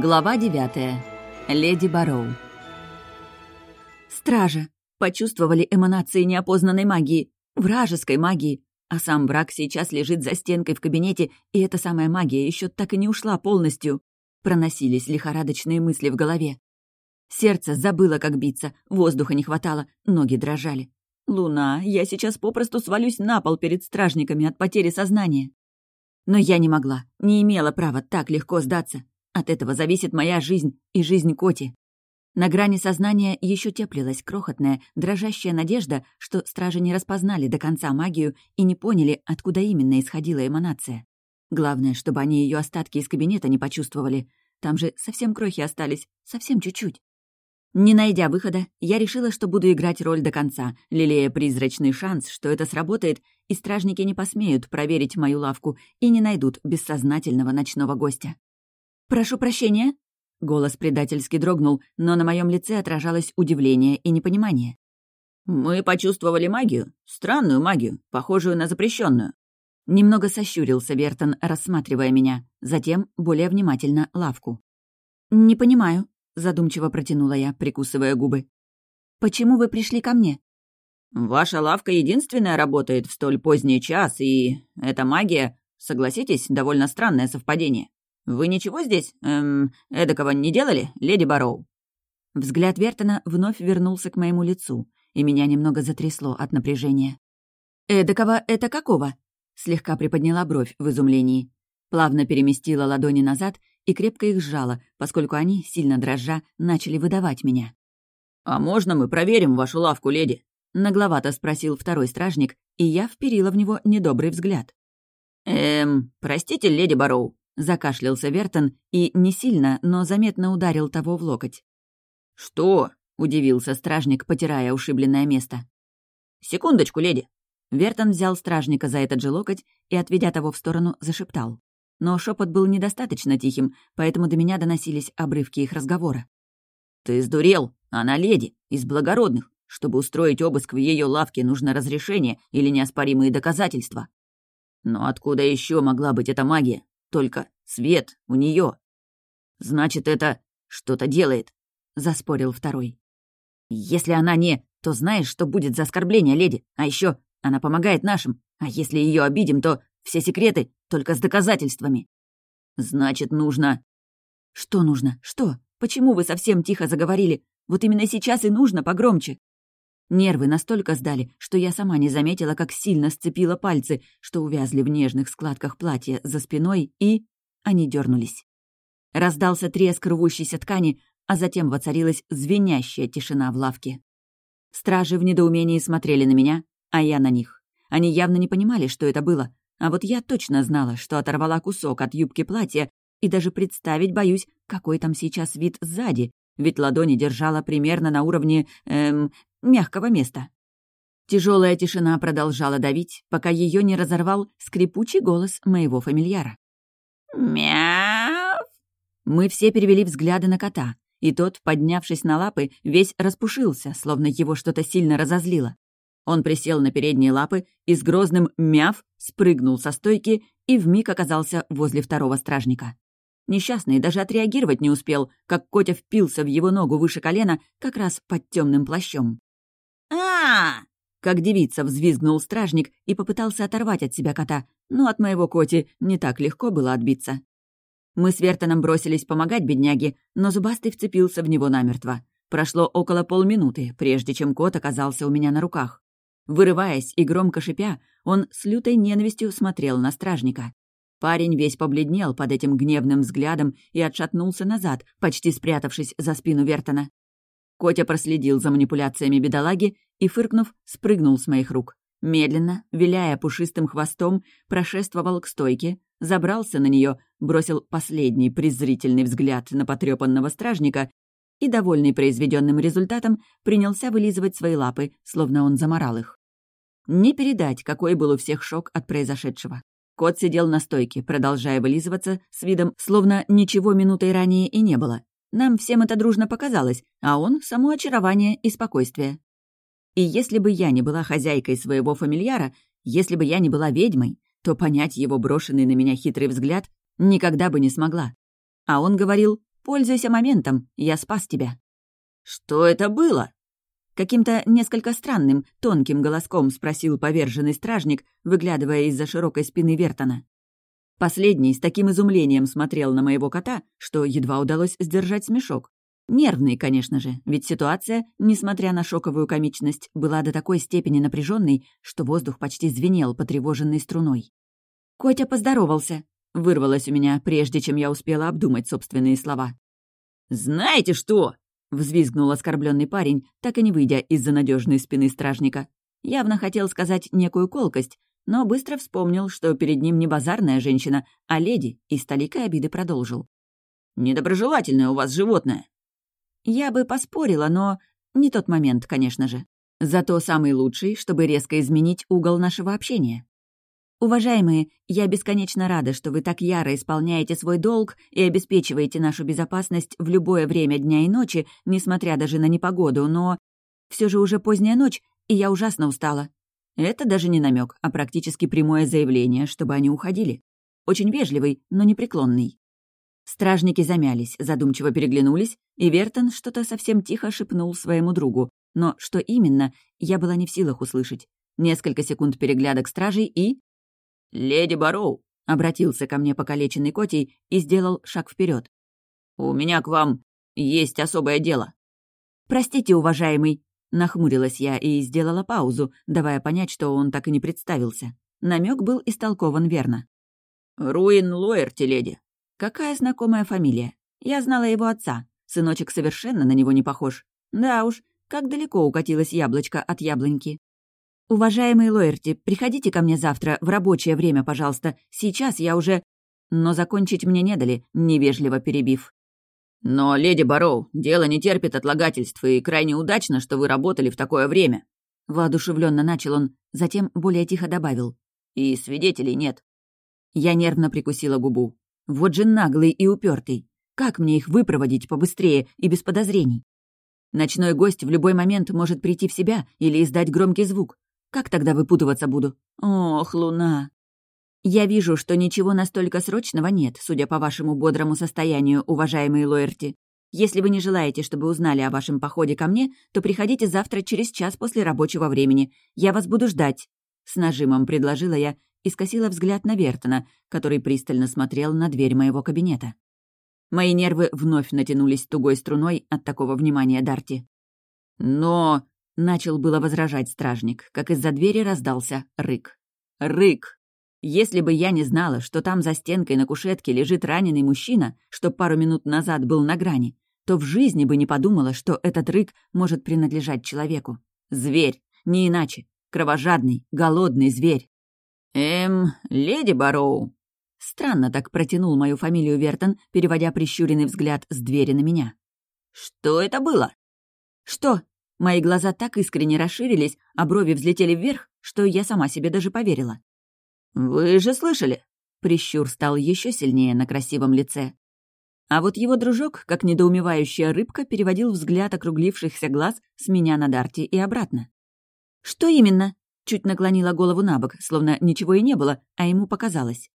Глава девятая. Леди Бароу. Стража. Почувствовали эманации неопознанной магии. Вражеской магии. А сам враг сейчас лежит за стенкой в кабинете, и эта самая магия еще так и не ушла полностью. Проносились лихорадочные мысли в голове. Сердце забыло, как биться, воздуха не хватало, ноги дрожали. «Луна, я сейчас попросту свалюсь на пол перед стражниками от потери сознания». Но я не могла, не имела права так легко сдаться. От этого зависит моя жизнь и жизнь Коти. На грани сознания еще теплилась крохотная, дрожащая надежда, что стражи не распознали до конца магию и не поняли, откуда именно исходила эманация. Главное, чтобы они ее остатки из кабинета не почувствовали. Там же совсем крохи остались, совсем чуть-чуть. Не найдя выхода, я решила, что буду играть роль до конца, лелея призрачный шанс, что это сработает, и стражники не посмеют проверить мою лавку и не найдут бессознательного ночного гостя. «Прошу прощения». Голос предательски дрогнул, но на моем лице отражалось удивление и непонимание. «Мы почувствовали магию. Странную магию, похожую на запрещенную. Немного сощурился Вертон, рассматривая меня, затем более внимательно лавку. «Не понимаю», — задумчиво протянула я, прикусывая губы. «Почему вы пришли ко мне?» «Ваша лавка единственная работает в столь поздний час, и эта магия, согласитесь, довольно странное совпадение. «Вы ничего здесь, эм, эдакого не делали, леди Бароу?» Взгляд Вертона вновь вернулся к моему лицу, и меня немного затрясло от напряжения. «Эдакого это какого?» Слегка приподняла бровь в изумлении. Плавно переместила ладони назад и крепко их сжала, поскольку они, сильно дрожа, начали выдавать меня. «А можно мы проверим вашу лавку, леди?» Нагловато спросил второй стражник, и я вперила в него недобрый взгляд. «Эм, простите, леди Бароу, Закашлялся Вертон и не сильно, но заметно ударил того в локоть. «Что?» — удивился стражник, потирая ушибленное место. «Секундочку, леди!» Вертон взял стражника за этот же локоть и, отведя того в сторону, зашептал. Но шепот был недостаточно тихим, поэтому до меня доносились обрывки их разговора. «Ты сдурел? Она леди, из благородных. Чтобы устроить обыск в ее лавке, нужно разрешение или неоспоримые доказательства. Но откуда еще могла быть эта магия? Только свет у нее. Значит, это что-то делает, заспорил второй. Если она не, то знаешь, что будет за оскорбление, леди. А еще она помогает нашим. А если ее обидим, то все секреты только с доказательствами. Значит, нужно... Что нужно? Что? Почему вы совсем тихо заговорили? Вот именно сейчас и нужно погромче. Нервы настолько сдали, что я сама не заметила, как сильно сцепила пальцы, что увязли в нежных складках платья за спиной, и... они дернулись. Раздался треск рвущейся ткани, а затем воцарилась звенящая тишина в лавке. Стражи в недоумении смотрели на меня, а я на них. Они явно не понимали, что это было, а вот я точно знала, что оторвала кусок от юбки платья, и даже представить боюсь, какой там сейчас вид сзади, ведь ладони держала примерно на уровне, эм, мягкого места. Тяжелая тишина продолжала давить, пока ее не разорвал скрипучий голос моего фамильяра. «Мяв!» Мы все перевели взгляды на кота, и тот, поднявшись на лапы, весь распушился, словно его что-то сильно разозлило. Он присел на передние лапы и с грозным «мяв» спрыгнул со стойки и вмиг оказался возле второго стражника. Несчастный даже отреагировать не успел, как Котя впился в его ногу выше колена как раз под темным плащом а Как девица взвизгнул стражник и попытался оторвать от себя кота, но от моего коти не так легко было отбиться. Мы с Вертоном бросились помогать бедняге, но Зубастый вцепился в него намертво. Прошло около полминуты, прежде чем кот оказался у меня на руках. Вырываясь и громко шипя, он с лютой ненавистью смотрел на стражника. Парень весь побледнел под этим гневным взглядом и отшатнулся назад, почти спрятавшись за спину Вертона. Котя проследил за манипуляциями бедолаги и, фыркнув, спрыгнул с моих рук. Медленно, виляя пушистым хвостом, прошествовал к стойке, забрался на нее, бросил последний презрительный взгляд на потрепанного стражника и, довольный произведенным результатом, принялся вылизывать свои лапы, словно он заморал их. Не передать, какой был у всех шок от произошедшего. Кот сидел на стойке, продолжая вылизываться, с видом, словно ничего минутой ранее и не было. Нам всем это дружно показалось, а он — само очарование и спокойствие. И если бы я не была хозяйкой своего фамильяра, если бы я не была ведьмой, то понять его брошенный на меня хитрый взгляд никогда бы не смогла. А он говорил Пользуйся моментом, я спас тебя». «Что это было?» Каким-то несколько странным, тонким голоском спросил поверженный стражник, выглядывая из-за широкой спины Вертона. Последний с таким изумлением смотрел на моего кота, что едва удалось сдержать смешок. Нервный, конечно же, ведь ситуация, несмотря на шоковую комичность, была до такой степени напряженной, что воздух почти звенел потревоженной струной. «Котя поздоровался», — вырвалось у меня, прежде чем я успела обдумать собственные слова. «Знаете что?» — взвизгнул оскорбленный парень, так и не выйдя из-за надежной спины стражника. Явно хотел сказать некую колкость, но быстро вспомнил, что перед ним не базарная женщина, а леди, и с толикой обиды продолжил. «Недоброжелательное у вас животное. Я бы поспорила, но не тот момент, конечно же. Зато самый лучший, чтобы резко изменить угол нашего общения. Уважаемые, я бесконечно рада, что вы так яро исполняете свой долг и обеспечиваете нашу безопасность в любое время дня и ночи, несмотря даже на непогоду, но все же уже поздняя ночь, и я ужасно устала. Это даже не намек, а практически прямое заявление, чтобы они уходили. Очень вежливый, но непреклонный. Стражники замялись, задумчиво переглянулись, и Вертон что-то совсем тихо шепнул своему другу. Но что именно, я была не в силах услышать. Несколько секунд переглядок стражей и... «Леди Бароу!» — обратился ко мне покалеченный Котей и сделал шаг вперед. «У меня к вам есть особое дело». «Простите, уважаемый», — нахмурилась я и сделала паузу, давая понять, что он так и не представился. Намек был истолкован верно. «Руин Лоерти, леди. Какая знакомая фамилия. Я знала его отца. Сыночек совершенно на него не похож. Да уж, как далеко укатилось яблочко от яблоньки. «Уважаемый Лоерти, приходите ко мне завтра в рабочее время, пожалуйста. Сейчас я уже...» Но закончить мне не дали, невежливо перебив. «Но, леди Бароу, дело не терпит отлагательств, и крайне удачно, что вы работали в такое время». Воодушевленно начал он, затем более тихо добавил. «И свидетелей нет». Я нервно прикусила губу. Вот же наглый и упертый. Как мне их выпроводить побыстрее и без подозрений? Ночной гость в любой момент может прийти в себя или издать громкий звук. Как тогда выпутываться буду? Ох, луна! Я вижу, что ничего настолько срочного нет, судя по вашему бодрому состоянию, уважаемые Лоерти. Если вы не желаете, чтобы узнали о вашем походе ко мне, то приходите завтра через час после рабочего времени. Я вас буду ждать. С нажимом предложила я и скосила взгляд на Вертона, который пристально смотрел на дверь моего кабинета. Мои нервы вновь натянулись тугой струной от такого внимания Дарти. «Но...» — начал было возражать стражник, как из-за двери раздался рык. «Рык!» Если бы я не знала, что там за стенкой на кушетке лежит раненый мужчина, что пару минут назад был на грани, то в жизни бы не подумала, что этот рык может принадлежать человеку. Зверь, не иначе. Кровожадный, голодный зверь. «Эм, леди Бароу». Странно так протянул мою фамилию Вертон, переводя прищуренный взгляд с двери на меня. «Что это было?» «Что?» Мои глаза так искренне расширились, а брови взлетели вверх, что я сама себе даже поверила. «Вы же слышали?» Прищур стал еще сильнее на красивом лице. А вот его дружок, как недоумевающая рыбка, переводил взгляд округлившихся глаз с меня на Дарти и обратно. «Что именно?» Чуть наклонила голову на бок, словно ничего и не было, а ему показалось.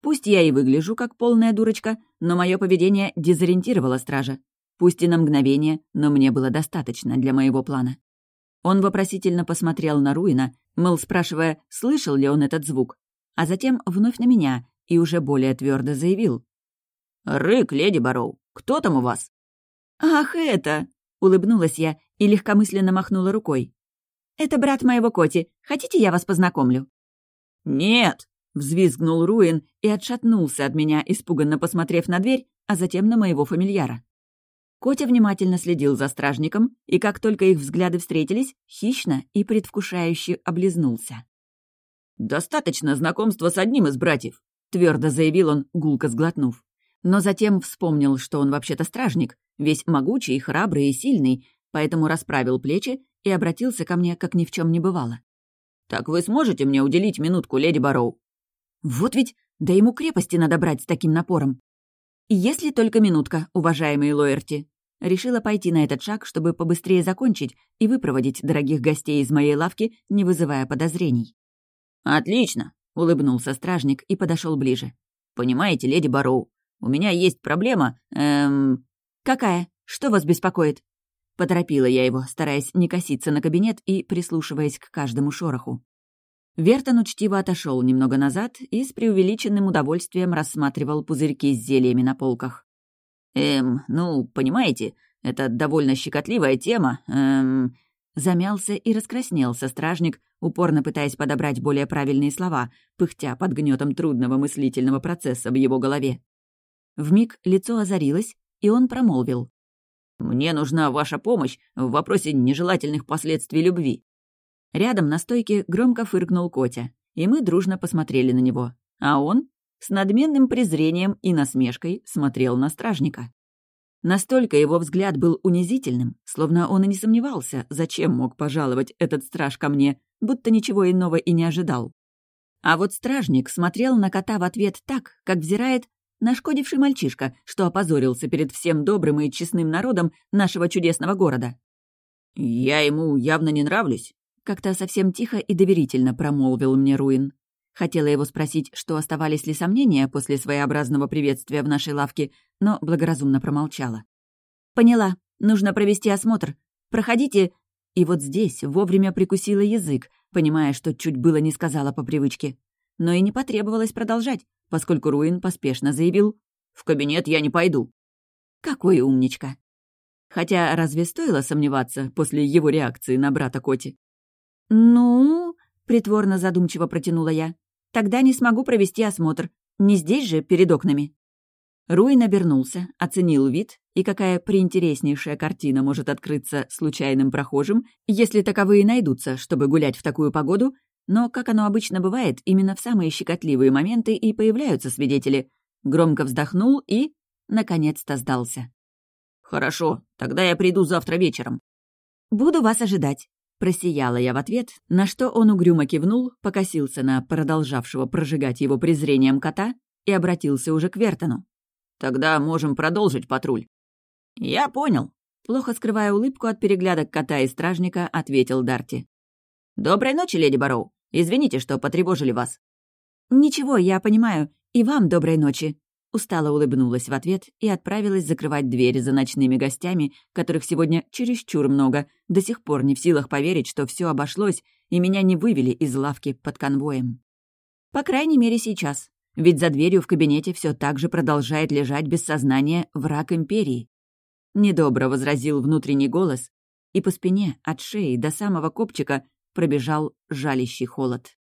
Пусть я и выгляжу как полная дурочка, но мое поведение дезориентировало стража. Пусть и на мгновение, но мне было достаточно для моего плана. Он вопросительно посмотрел на Руина, мол, спрашивая, слышал ли он этот звук, а затем вновь на меня и уже более твердо заявил. «Рык, леди Бароу, кто там у вас?» «Ах, это!» — улыбнулась я и легкомысленно махнула рукой. «Это брат моего Коти. Хотите, я вас познакомлю?» «Нет!» — взвизгнул Руин и отшатнулся от меня, испуганно посмотрев на дверь, а затем на моего фамильяра. Котя внимательно следил за стражником, и как только их взгляды встретились, хищно и предвкушающе облизнулся. «Достаточно знакомства с одним из братьев», — твердо заявил он, гулко сглотнув. Но затем вспомнил, что он вообще-то стражник, весь могучий, храбрый и сильный, поэтому расправил плечи и обратился ко мне, как ни в чем не бывало. «Так вы сможете мне уделить минутку, леди Бароу?» «Вот ведь, да ему крепости надо брать с таким напором». «Если только минутка, уважаемые Лоерти». Решила пойти на этот шаг, чтобы побыстрее закончить и выпроводить дорогих гостей из моей лавки, не вызывая подозрений. «Отлично!» — улыбнулся стражник и подошел ближе. «Понимаете, леди Бароу, У меня есть проблема, эм...» «Какая? Что вас беспокоит?» Поторопила я его, стараясь не коситься на кабинет и прислушиваясь к каждому шороху. Вертон учтиво отошел немного назад и с преувеличенным удовольствием рассматривал пузырьки с зельями на полках. «Эм, ну, понимаете, это довольно щекотливая тема, эм...» Замялся и раскраснелся стражник, упорно пытаясь подобрать более правильные слова, пыхтя под гнетом трудного мыслительного процесса в его голове. Вмиг лицо озарилось, и он промолвил. «Мне нужна ваша помощь в вопросе нежелательных последствий любви». Рядом на стойке громко фыркнул Котя, и мы дружно посмотрели на него. А он с надменным презрением и насмешкой смотрел на стражника. Настолько его взгляд был унизительным, словно он и не сомневался, зачем мог пожаловать этот страж ко мне, будто ничего иного и не ожидал. А вот стражник смотрел на кота в ответ так, как взирает нашкодивший мальчишка, что опозорился перед всем добрым и честным народом нашего чудесного города. «Я ему явно не нравлюсь», — как-то совсем тихо и доверительно промолвил мне Руин. Хотела его спросить, что оставались ли сомнения после своеобразного приветствия в нашей лавке, но благоразумно промолчала. «Поняла. Нужно провести осмотр. Проходите...» И вот здесь вовремя прикусила язык, понимая, что чуть было не сказала по привычке. Но и не потребовалось продолжать, поскольку Руин поспешно заявил «В кабинет я не пойду». Какой умничка. Хотя разве стоило сомневаться после его реакции на брата Коти? «Ну...» — притворно задумчиво протянула я. Тогда не смогу провести осмотр. Не здесь же, перед окнами». Руин обернулся, оценил вид и какая приинтереснейшая картина может открыться случайным прохожим, если таковые найдутся, чтобы гулять в такую погоду, но, как оно обычно бывает, именно в самые щекотливые моменты и появляются свидетели. Громко вздохнул и, наконец-то, сдался. «Хорошо, тогда я приду завтра вечером». «Буду вас ожидать», Просияла я в ответ, на что он угрюмо кивнул, покосился на продолжавшего прожигать его презрением кота и обратился уже к Вертону. «Тогда можем продолжить патруль». «Я понял», — плохо скрывая улыбку от переглядок кота и стражника, ответил Дарти. «Доброй ночи, леди Бароу. Извините, что потревожили вас». «Ничего, я понимаю. И вам доброй ночи», устало улыбнулась в ответ и отправилась закрывать двери за ночными гостями, которых сегодня чересчур много, до сих пор не в силах поверить, что все обошлось, и меня не вывели из лавки под конвоем. По крайней мере, сейчас. Ведь за дверью в кабинете все так же продолжает лежать без сознания враг Империи. Недобро возразил внутренний голос, и по спине, от шеи до самого копчика, пробежал жалящий холод.